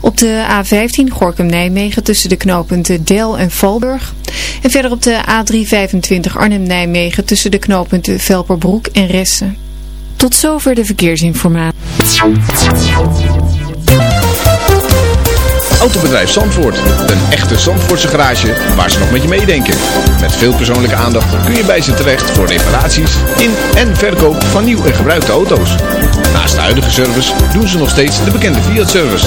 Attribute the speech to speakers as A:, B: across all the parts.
A: Op de A15 Gorkum-Nijmegen tussen de knooppunten Del en Valburg. En verder op de A325 Arnhem-Nijmegen tussen de knooppunten Velperbroek en Ressen. Tot zover de verkeersinformatie.
B: Autobedrijf Zandvoort. Een echte Zandvoortse garage waar ze nog met je meedenken. Met veel persoonlijke aandacht kun je bij ze terecht voor reparaties in en verkoop van nieuw en gebruikte auto's. Naast de huidige service doen ze nog steeds de bekende Fiat-service.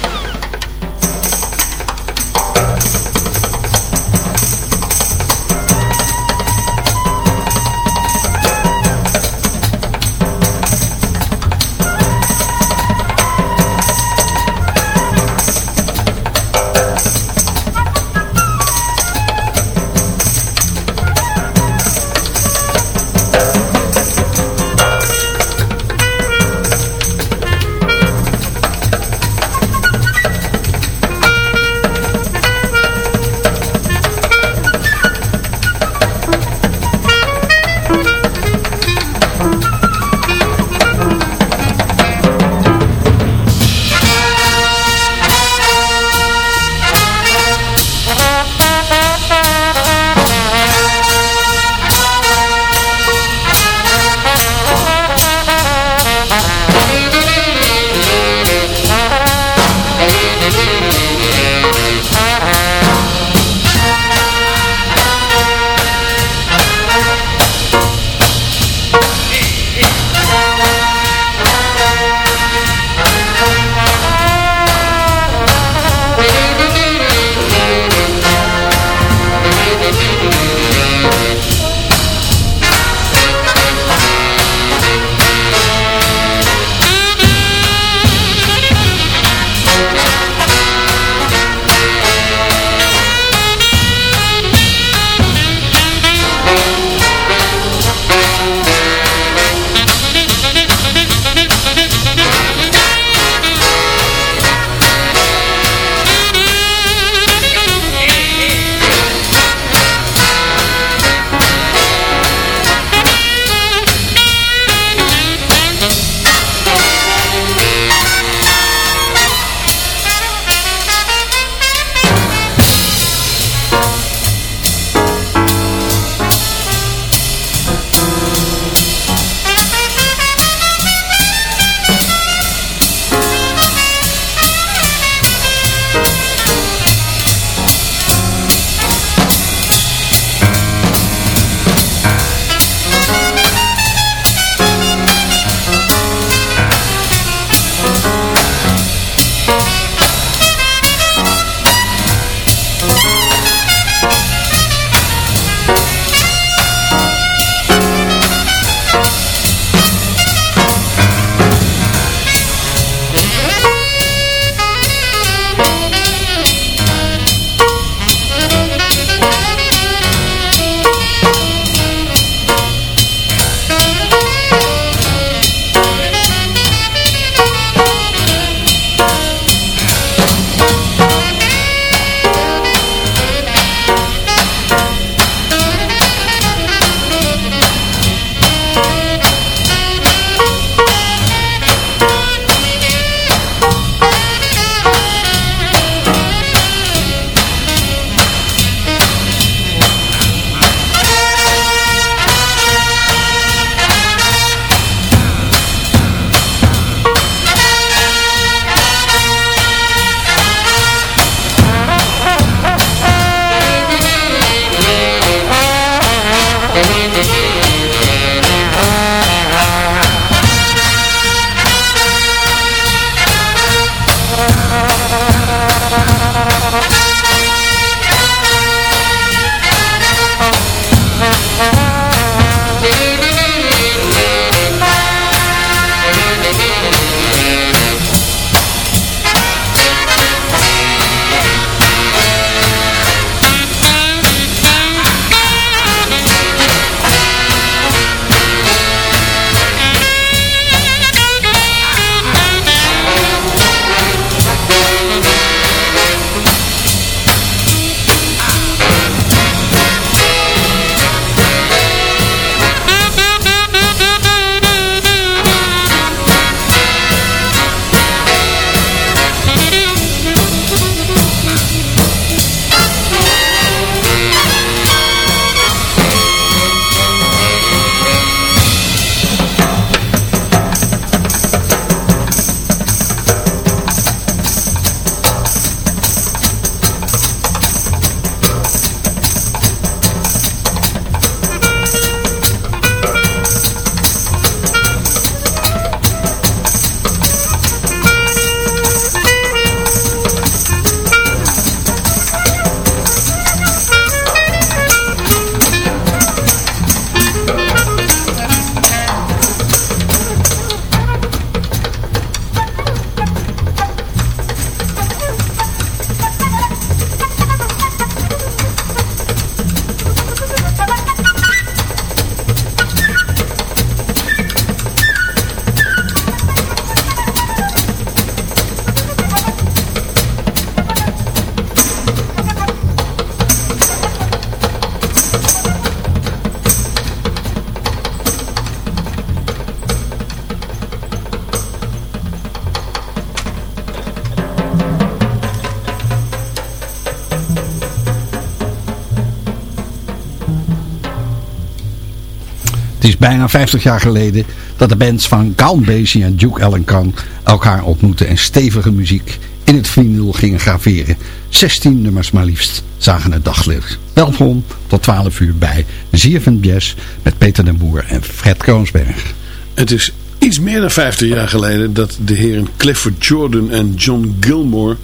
C: Bijna 50 jaar geleden dat de bands van Count Basie en Duke Ellington elkaar ontmoetten en stevige muziek in het vinyl gingen graveren. 16 nummers maar liefst zagen het daglicht. Welkom tot 12 uur bij ZFM Jazz met Peter den Boer en Fred Kroonsberg.
D: Het is iets meer dan 50 jaar geleden dat de heren Clifford Jordan en John Gilmore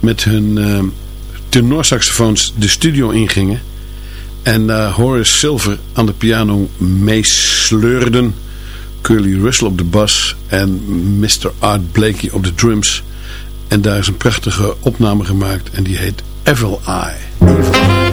D: met hun uh, tenorsaxofoons de studio ingingen. En uh, Horace Silver aan de piano meesleurden. Curly Russell op de bas en Mr. Art Blakey op de drums. En daar is een prachtige opname gemaakt en die heet Evil Eye.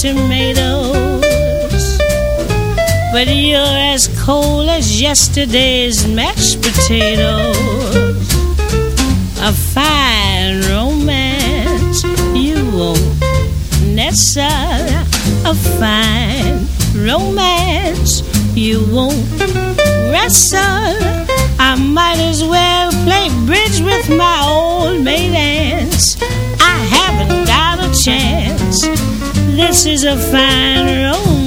E: Tomatoes. But you're as cold as yesterday's mashed potatoes. A fine romance you won't nestle. A fine romance you won't wrestle. I might as well play bridge with my old maid aunts. I haven't got a chance. This is a fine romance.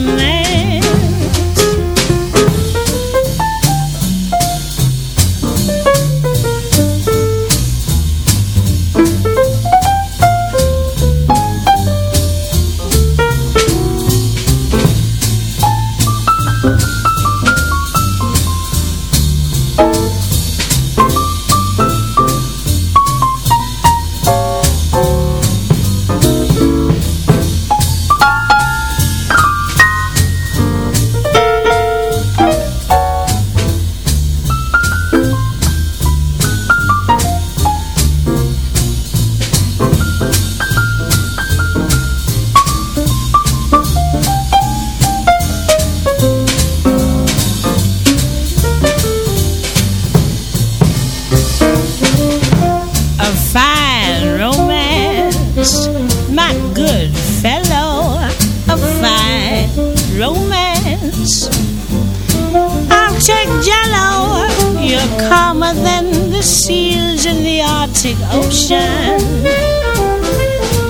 E: A fine romance, my good fellow, a fine romance. I'll take jello, you're calmer than the seals in the Arctic Ocean.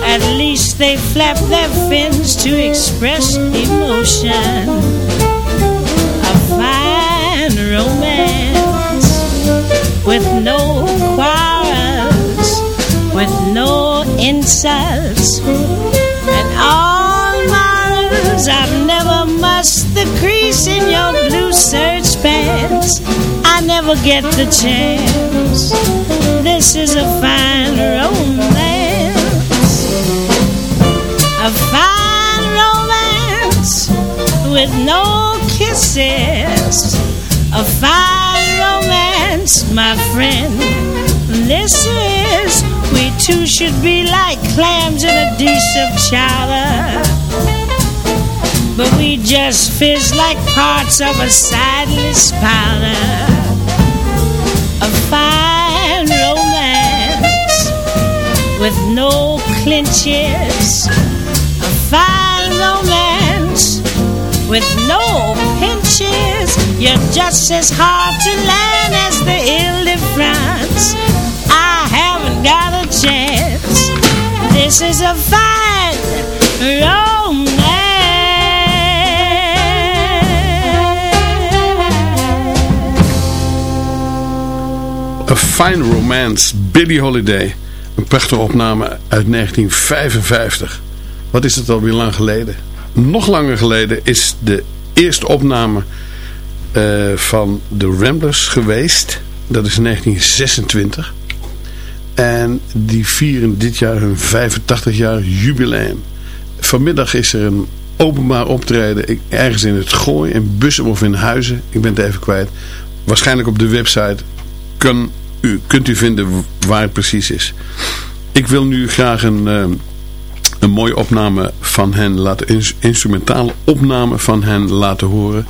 E: At least they flap their fins to express emotion. A fine romance with no insults, and all morals. I've never mussed the crease in your blue serge pants. I never get the chance. This is a fine romance, a fine romance with no kisses. A fine romance, my friend. This is, we two should be like clams in a dish of chowder. But we just fizz like parts of a sideless powder. A fine romance with no clinches. A fine romance with no pinches. You're just as hard to land as the Ile de France. Chance. This is a fine romance.
D: A Fine Romance, Billie Holiday. Een prachtige opname uit 1955. Wat is het alweer lang geleden? Nog langer geleden is de eerste opname eh, van de Ramblers geweest. Dat is 1926. En die vieren dit jaar hun 85 jaar jubileum. Vanmiddag is er een openbaar optreden ergens in het Gooi, in Bussum of in Huizen. Ik ben het even kwijt. Waarschijnlijk op de website u, kunt u vinden waar het precies is. Ik wil nu graag een, eh, een mooie opname van hen laten, ins- instrumentale opname van hen laten horen.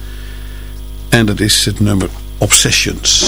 D: En dat is het nummer. Obsessions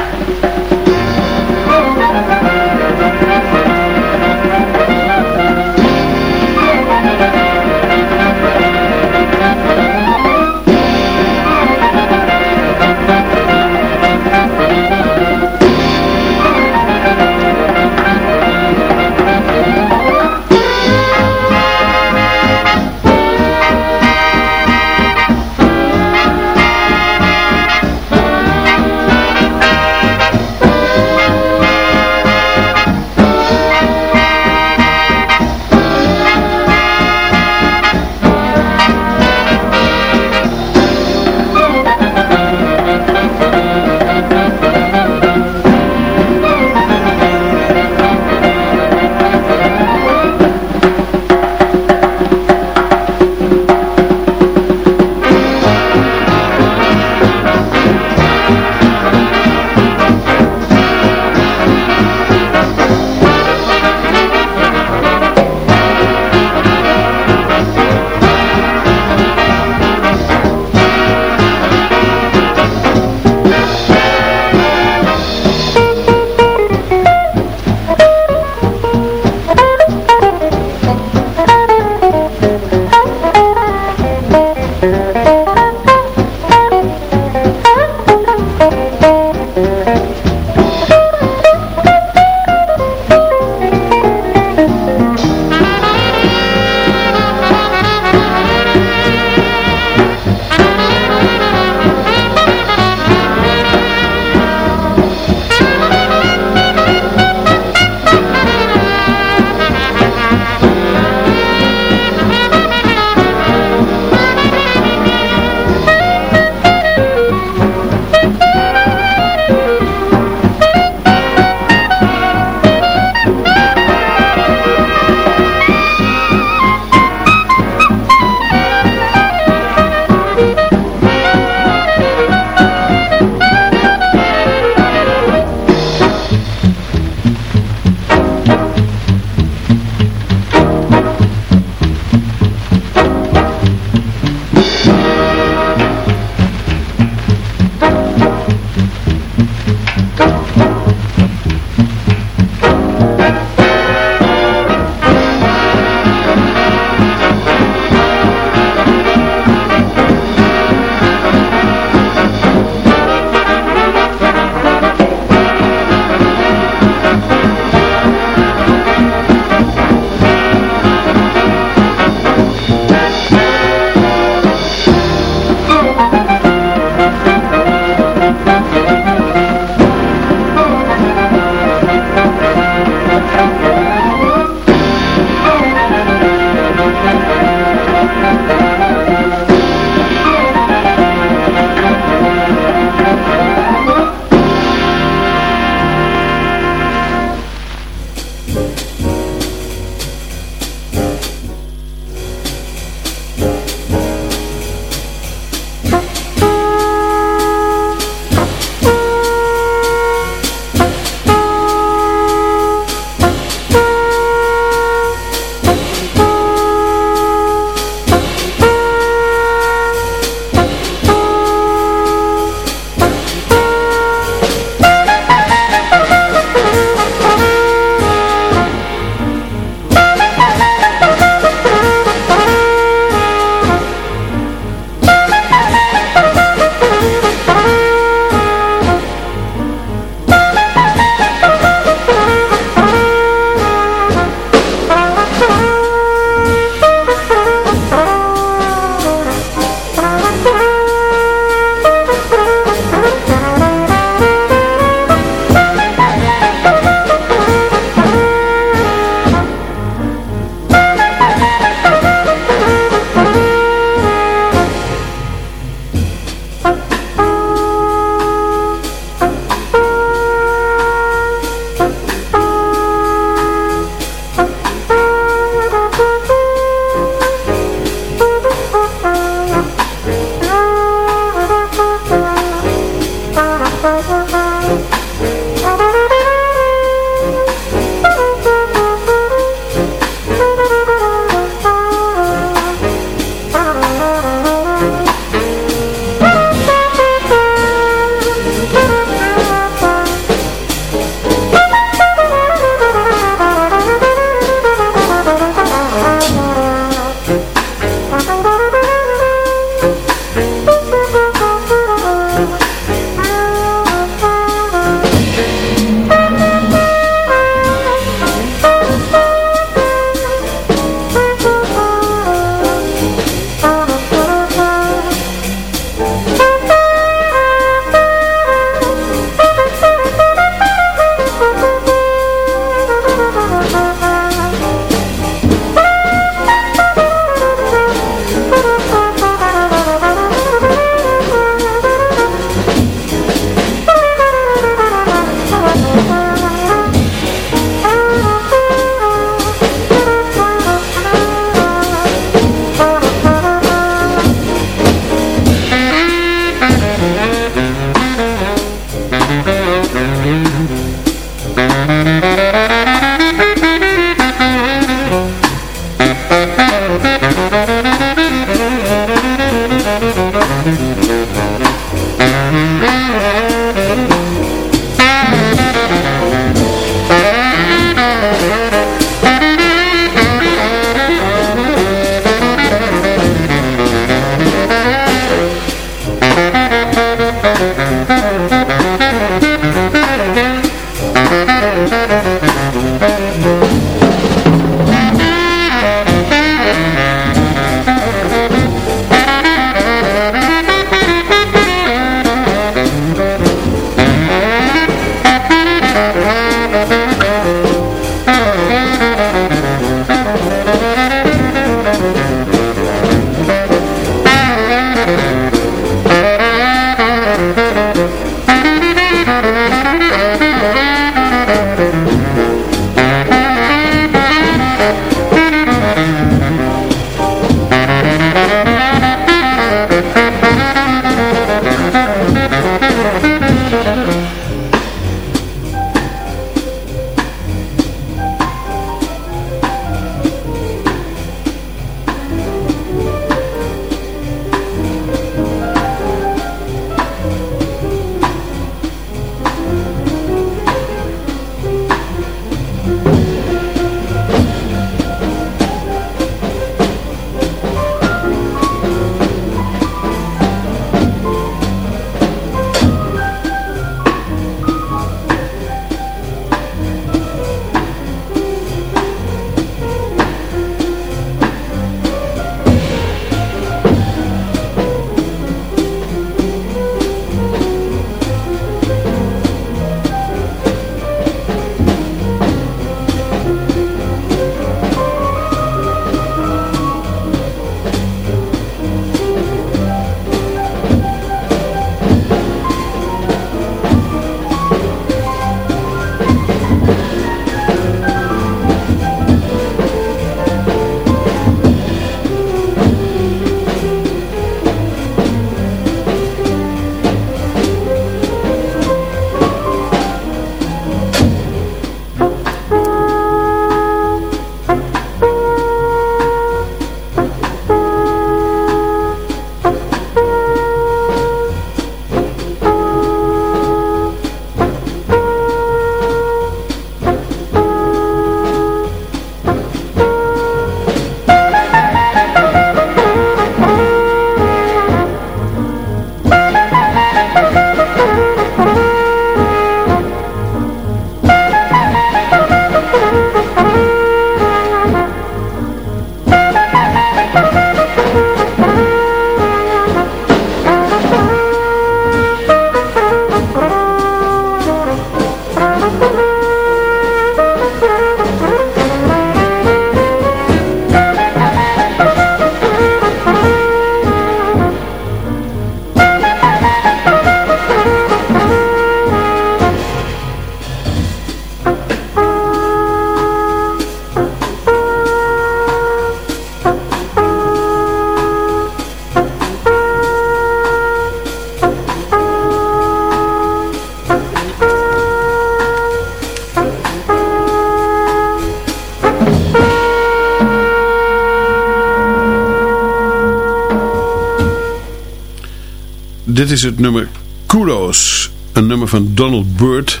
D: Dit is het nummer Kudos. Een nummer van Donald Byrd.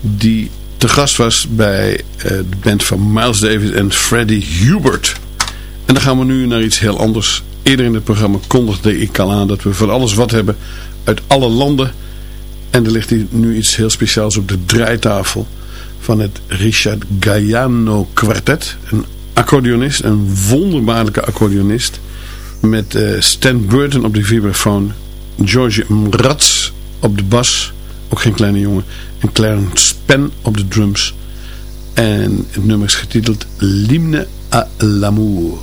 D: Die te gast was bij eh, de band van Miles Davis en Freddie Hubert. En dan gaan we nu naar iets heel anders. Eerder in het programma kondigde ik al aan dat we van alles wat hebben uit alle landen. En er ligt hier nu iets heel speciaals op de draaitafel van het Richard Gaiano Quartet. Een accordeonist, een wonderbaarlijke accordeonist. Met uh, Stan Burton op de vibrafoon George Mraz op de bas, ook geen kleine jongen. En Clarence Penn op de drums. En het nummer is getiteld L'hymne à l'amour.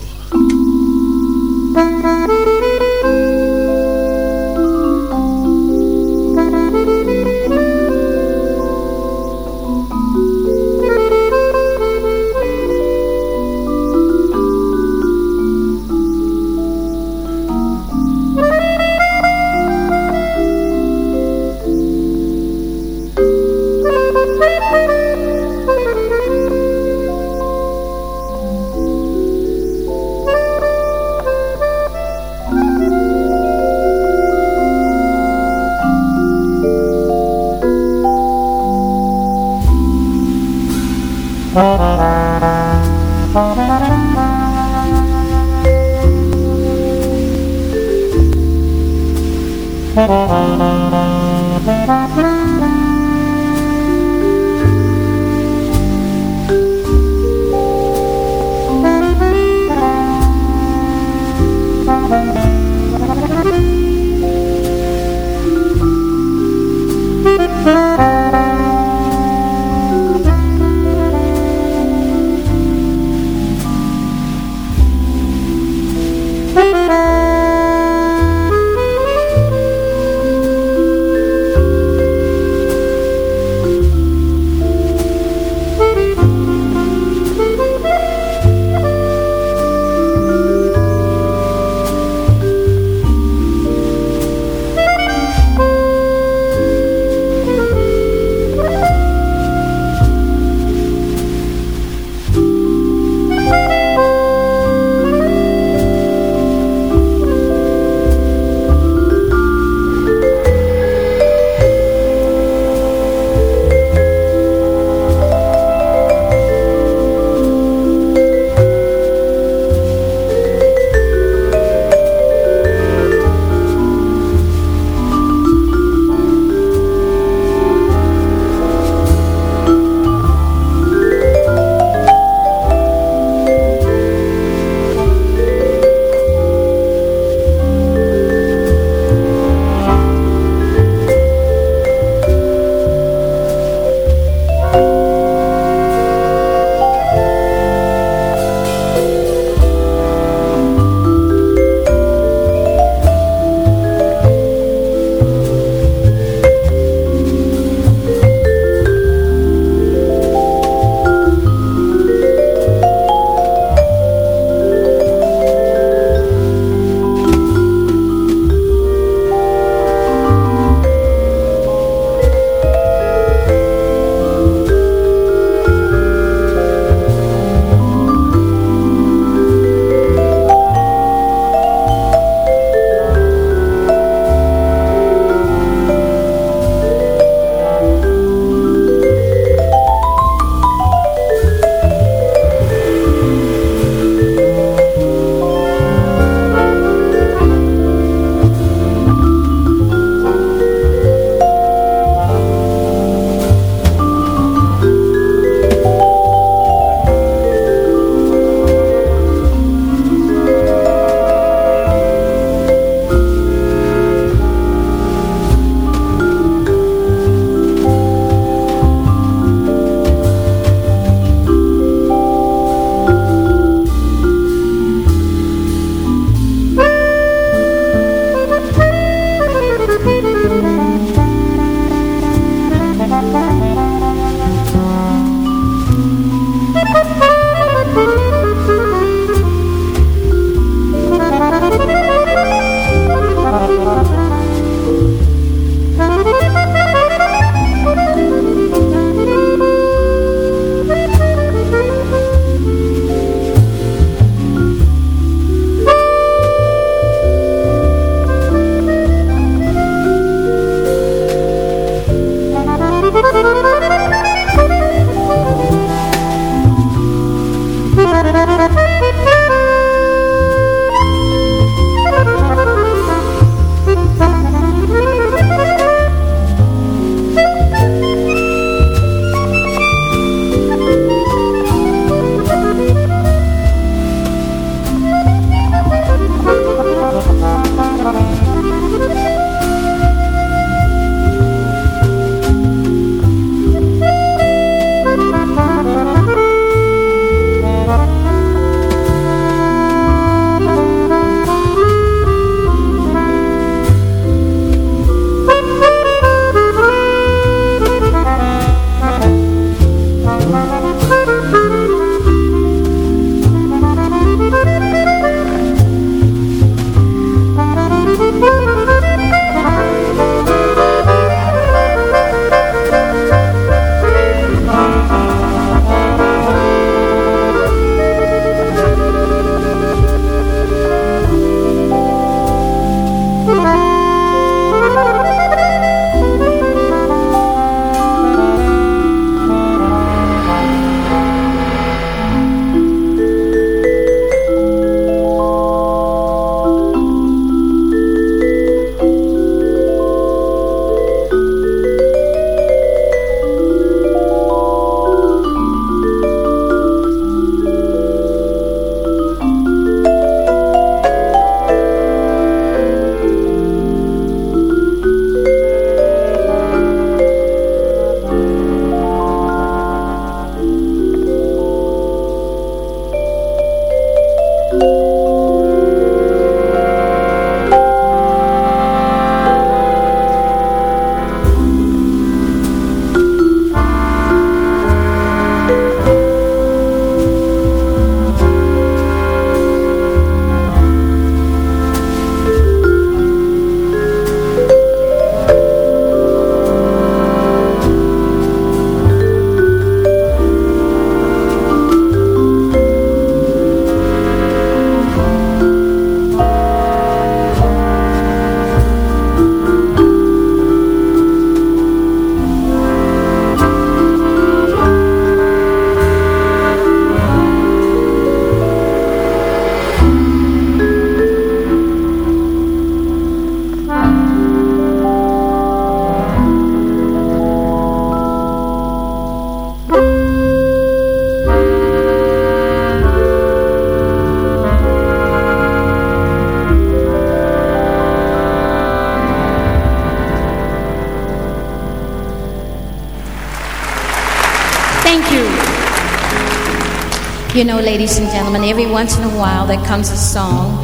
E: you know, ladies and gentlemen, every once in a while there comes a song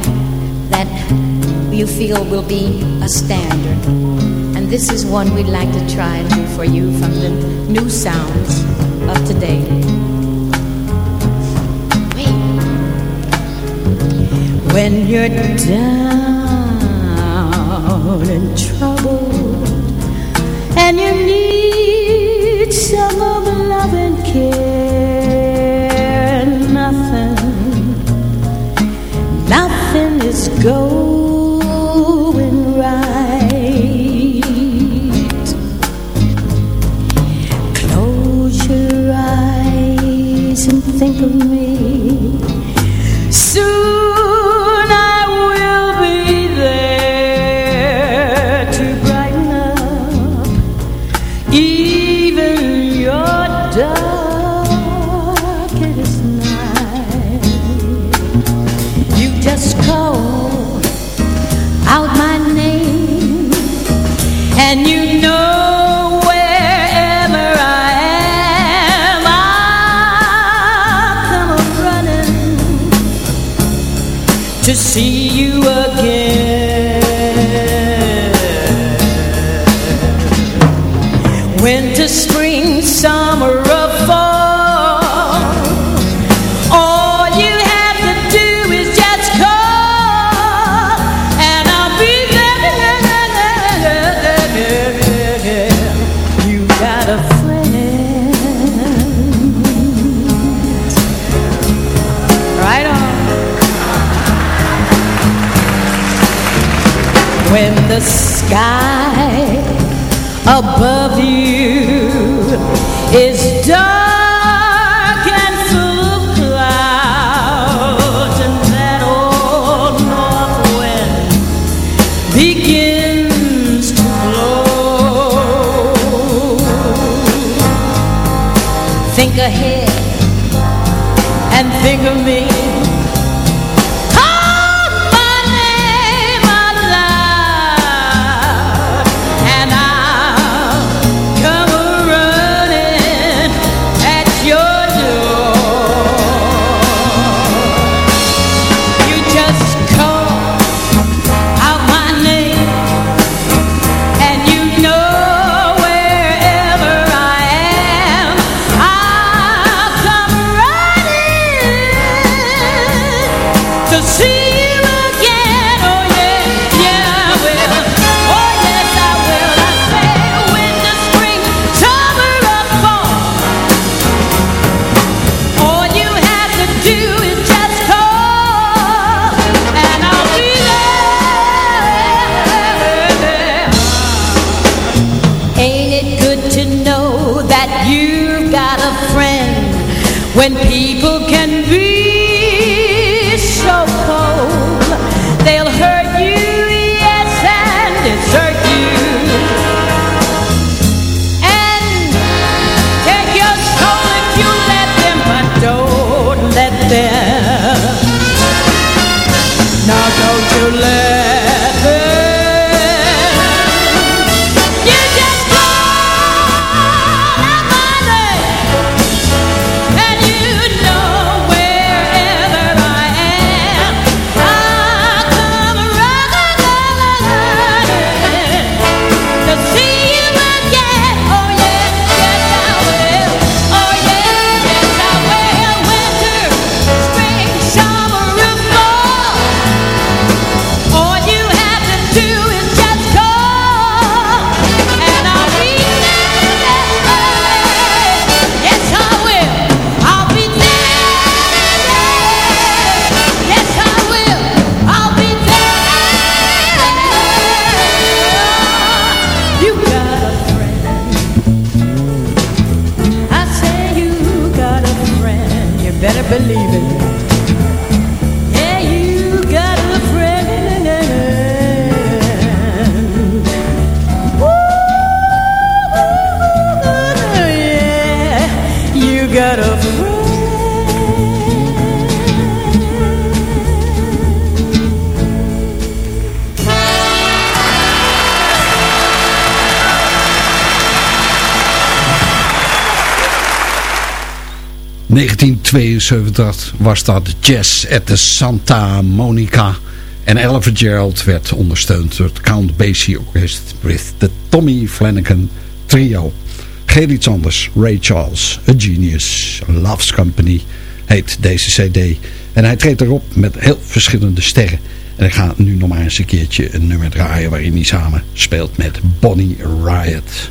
E: that you feel will be a standard. And this is one we'd like to try and do for you from the new sounds of today. Wait. When you're down and troubled and you need some of love and care go. 1972 was dat Jazz at the Santa Monica. En Elver Gerald werd ondersteund door het Count Basie Orchest with de Tommy Flanagan Trio. Geen iets anders. Ray Charles, A Genius, Loves Company heet deze cd. En hij treedt erop met heel verschillende sterren. En ik ga nu nog maar eens een keertje een nummer draaien waarin hij samen speelt met Bonnie Riot.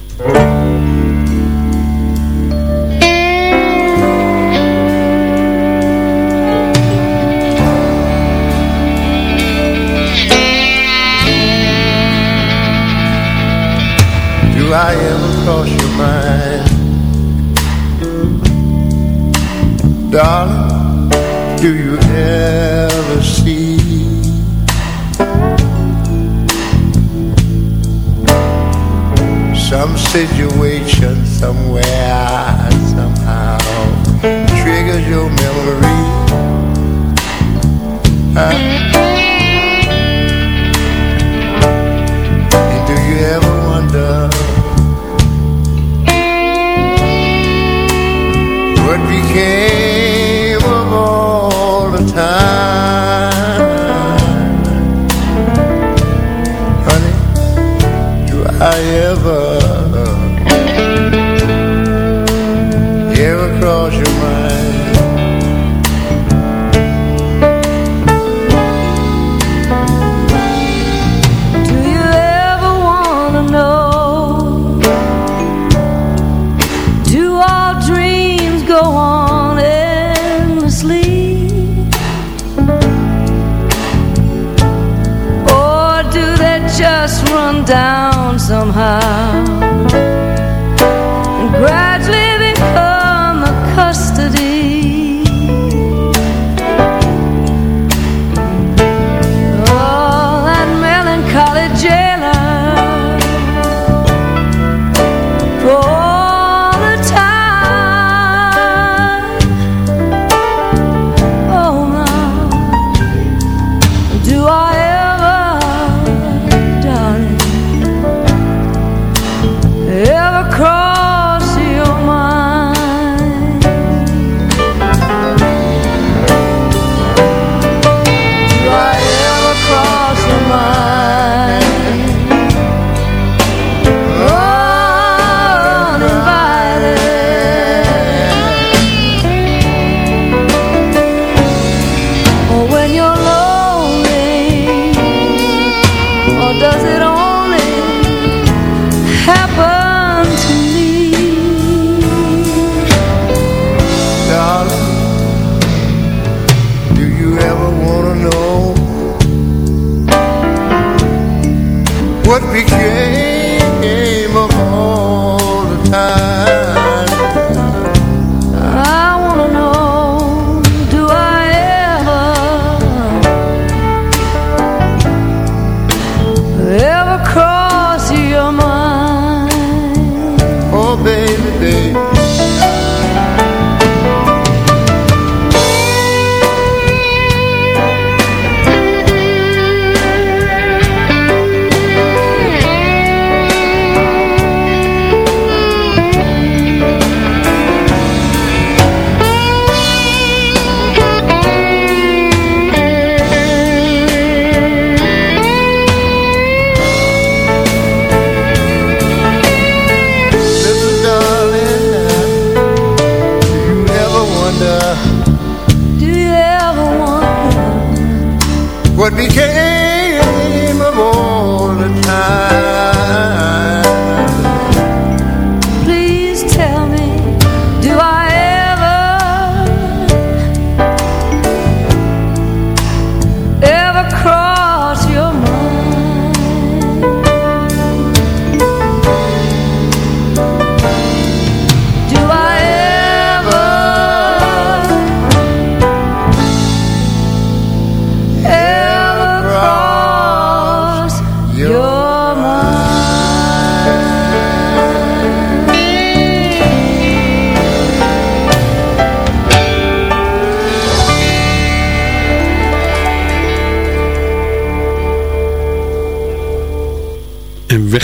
F: do I ever cross your mind? Darling, do you ever see Some situation somewhere, somehow Triggers your memory huh?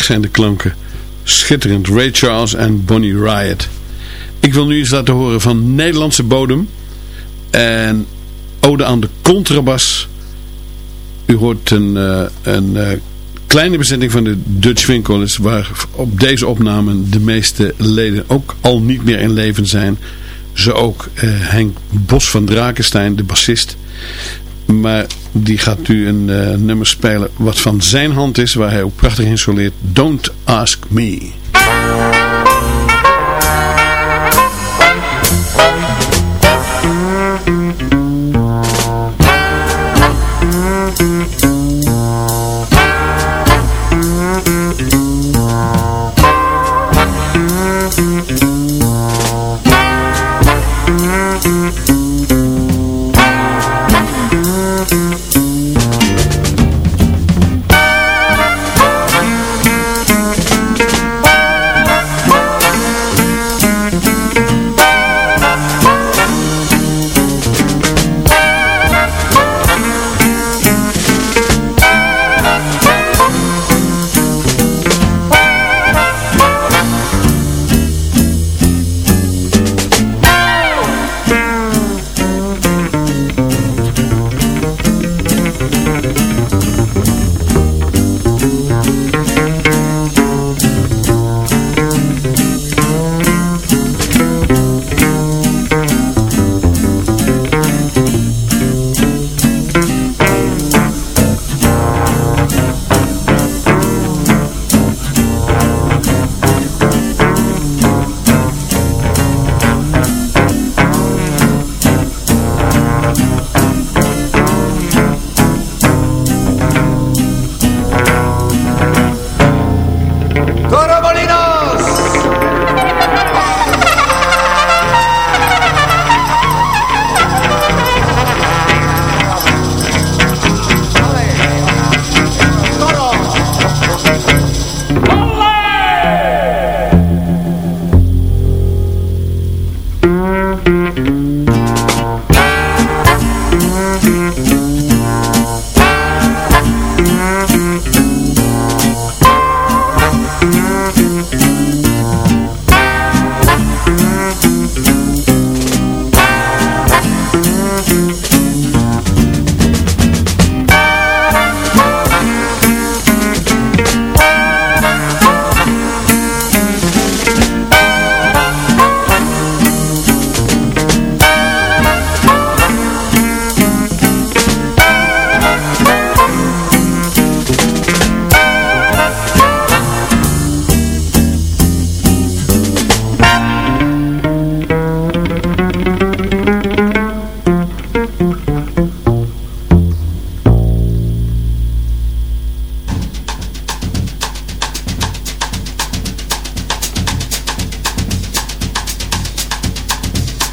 D: Zijn de klanken. Schitterend. Ray Charles en Bonnie Riot. Ik wil nu eens laten horen van Nederlandse bodem. En ode aan de contrabas. U hoort een, eh, een eh, kleine bezetting van de Dutch Winkelers. Waar op deze opname de meeste leden ook al niet meer in leven zijn. Zo ook eh, Henk Bos van Drakenstein, de bassist. Maar die gaat nu een eh, nummer spelen wat van zijn hand is. Waar hij ook prachtig insoleert. Don't Ask Me.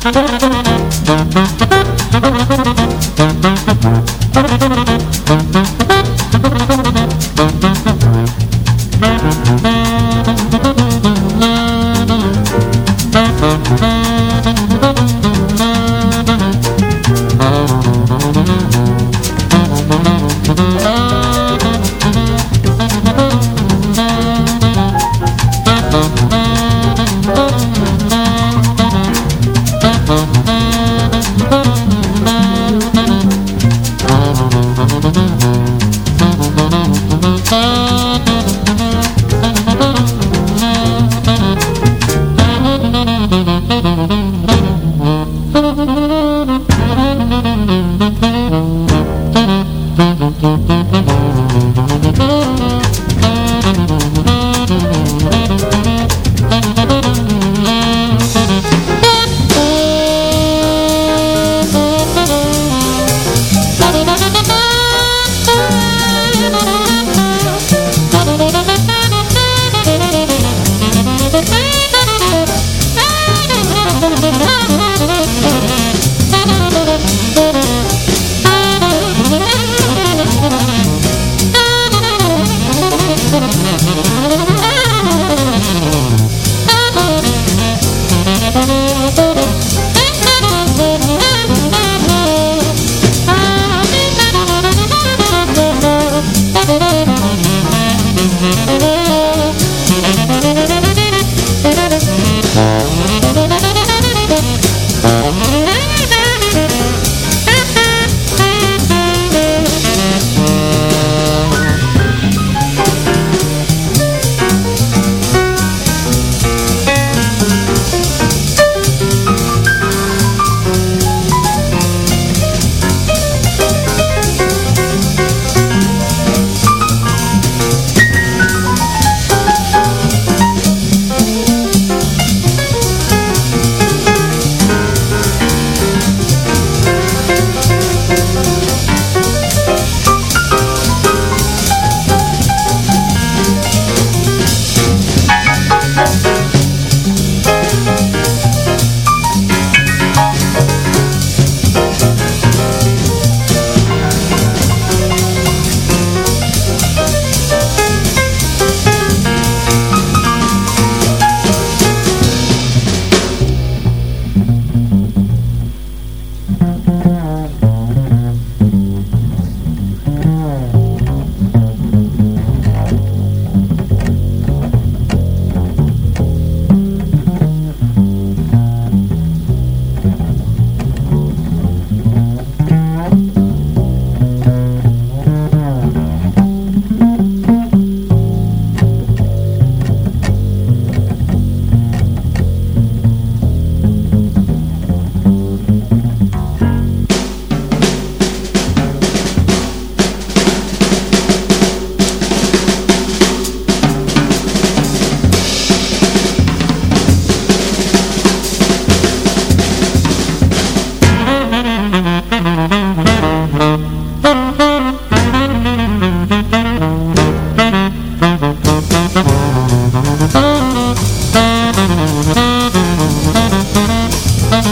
E: Thank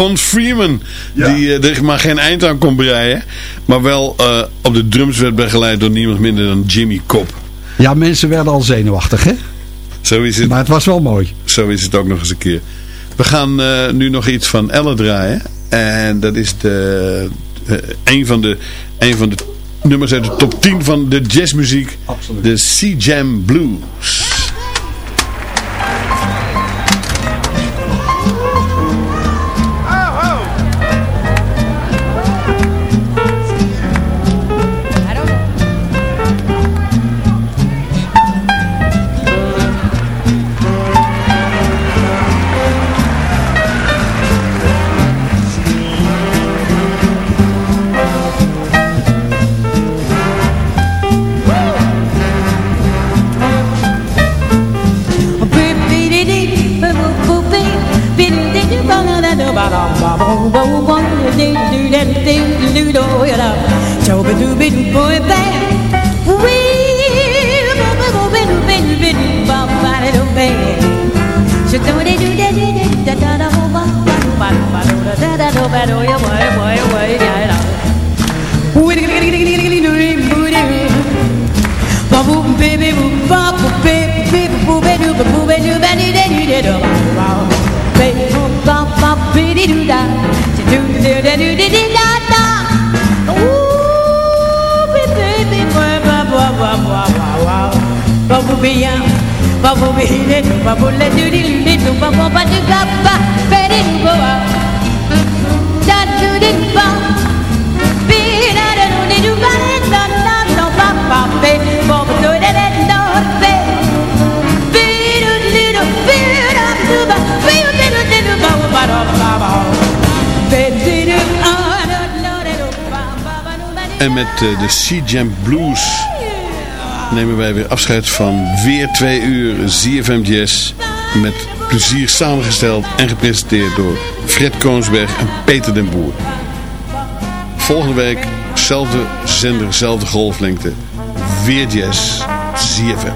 E: Von Freeman, die eh, er maar geen eind aan kon breien. Maar wel eh, op de drums werd begeleid door niemand minder dan Jimmy Cobb.
C: Ja, mensen werden al zenuwachtig, hè?
E: Zo is het,
C: Maar het was wel mooi.
E: zo is het ook nog eens een keer. We gaan eh, nu nog iets van Elle draaien. En dat is de, eh, een, van de, een van de nummers uit de top 10 van de jazzmuziek.
C: Absoluut.
E: De En met eh, de Sea Jam Blues nemen wij weer afscheid van weer twee uur ZFM Jazz. Met plezier samengesteld en gepresenteerd door Fred Koonsberg en Peter den Boer. Volgende week, zelfde zender, zelfde golflengte. Weer Jazz, ZFM.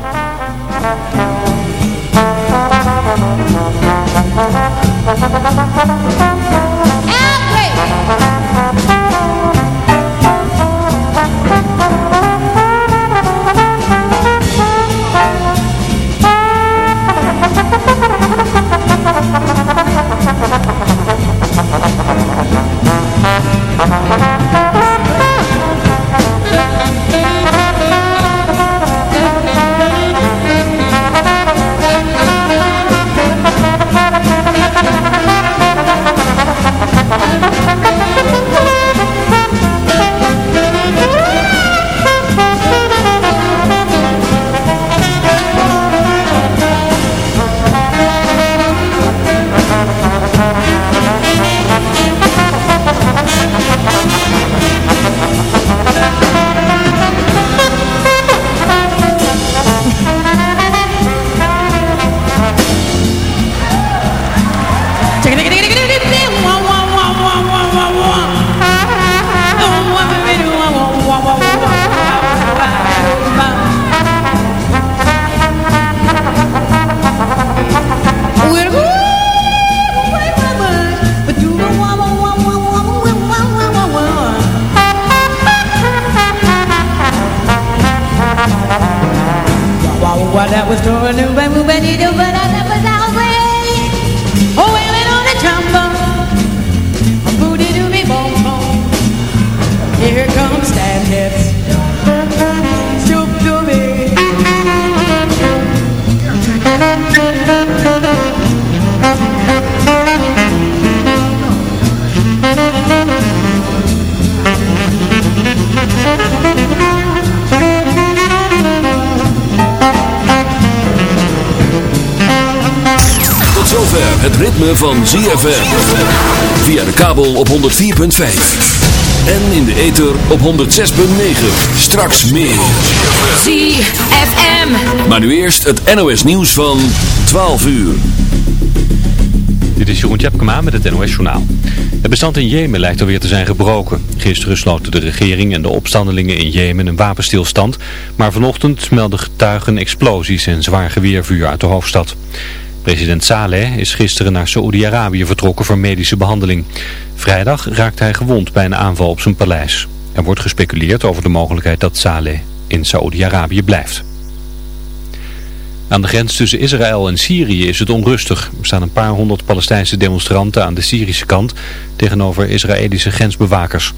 G: 104.5. En in de ether op 106.9. Straks meer.
H: ZFM.
G: Maar nu eerst het NOS nieuws van 12 uur.
I: Dit is Jeroen Tjepkema met het NOS Journaal. Het bestand in Jemen lijkt alweer te zijn gebroken. Gisteren sloten de regering en de opstandelingen in Jemen een wapenstilstand. Maar vanochtend melden getuigen explosies en zwaar geweervuur uit de hoofdstad. President Saleh is gisteren naar Saoedi-Arabië vertrokken voor medische behandeling. Vrijdag raakte hij gewond bij een aanval op zijn paleis. Er wordt gespeculeerd over de mogelijkheid dat Saleh in Saoedi-Arabië blijft. Aan de grens tussen Israël en Syrië is het onrustig. Er staan een paar honderd Palestijnse demonstranten aan de Syrische kant tegenover Israëlische grensbewakers.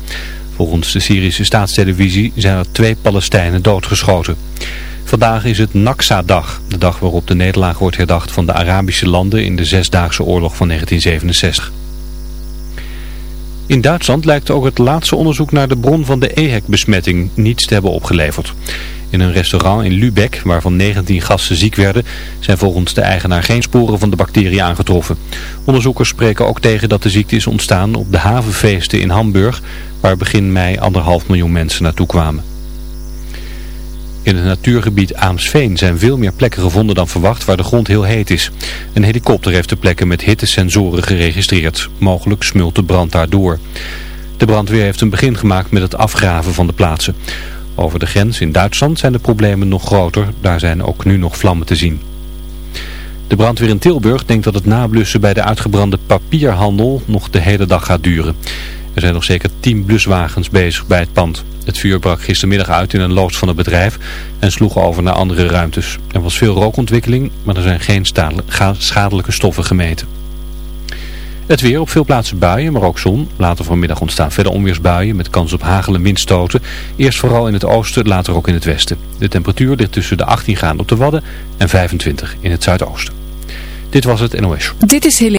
I: Volgens de Syrische staatstelevisie zijn er twee Palestijnen doodgeschoten. Vandaag is het Naksa-dag, de dag waarop de nederlaag wordt herdacht van de Arabische landen in de Zesdaagse Oorlog van 1967. In Duitsland lijkt ook het laatste onderzoek naar de bron van de EHEC-besmetting niets te hebben opgeleverd. In een restaurant in Lübeck, waarvan 19 gasten ziek werden, zijn volgens de eigenaar geen sporen van de bacterie aangetroffen. Onderzoekers spreken ook tegen dat de ziekte is ontstaan op de havenfeesten in Hamburg, waar begin mei anderhalf miljoen mensen naartoe kwamen. In het natuurgebied Aamsveen zijn veel meer plekken gevonden dan verwacht waar de grond heel heet is. Een helikopter heeft de plekken met hittesensoren geregistreerd. Mogelijk smult de brand daardoor. De brandweer heeft een begin gemaakt met het afgraven van de plaatsen. Over de grens in Duitsland zijn de problemen nog groter. Daar zijn ook nu nog vlammen te zien. De brandweer in Tilburg denkt dat het nablussen bij de uitgebrande papierhandel nog de hele dag gaat duren. Er zijn nog zeker 10 bluswagens bezig bij het pand. Het vuur brak gistermiddag uit in een loods van het bedrijf en sloeg over naar andere ruimtes. Er was veel rookontwikkeling, maar er zijn geen schadelijke stoffen gemeten. Het weer op veel plaatsen buien, maar ook zon. Later vanmiddag ontstaan verder onweersbuien met kans op hagel en windstoten. Eerst vooral in het oosten, later ook in het westen. De temperatuur ligt tussen de 18 graden op de Wadden en 25 in het zuidoosten. Dit was het NOS.
A: Dit is.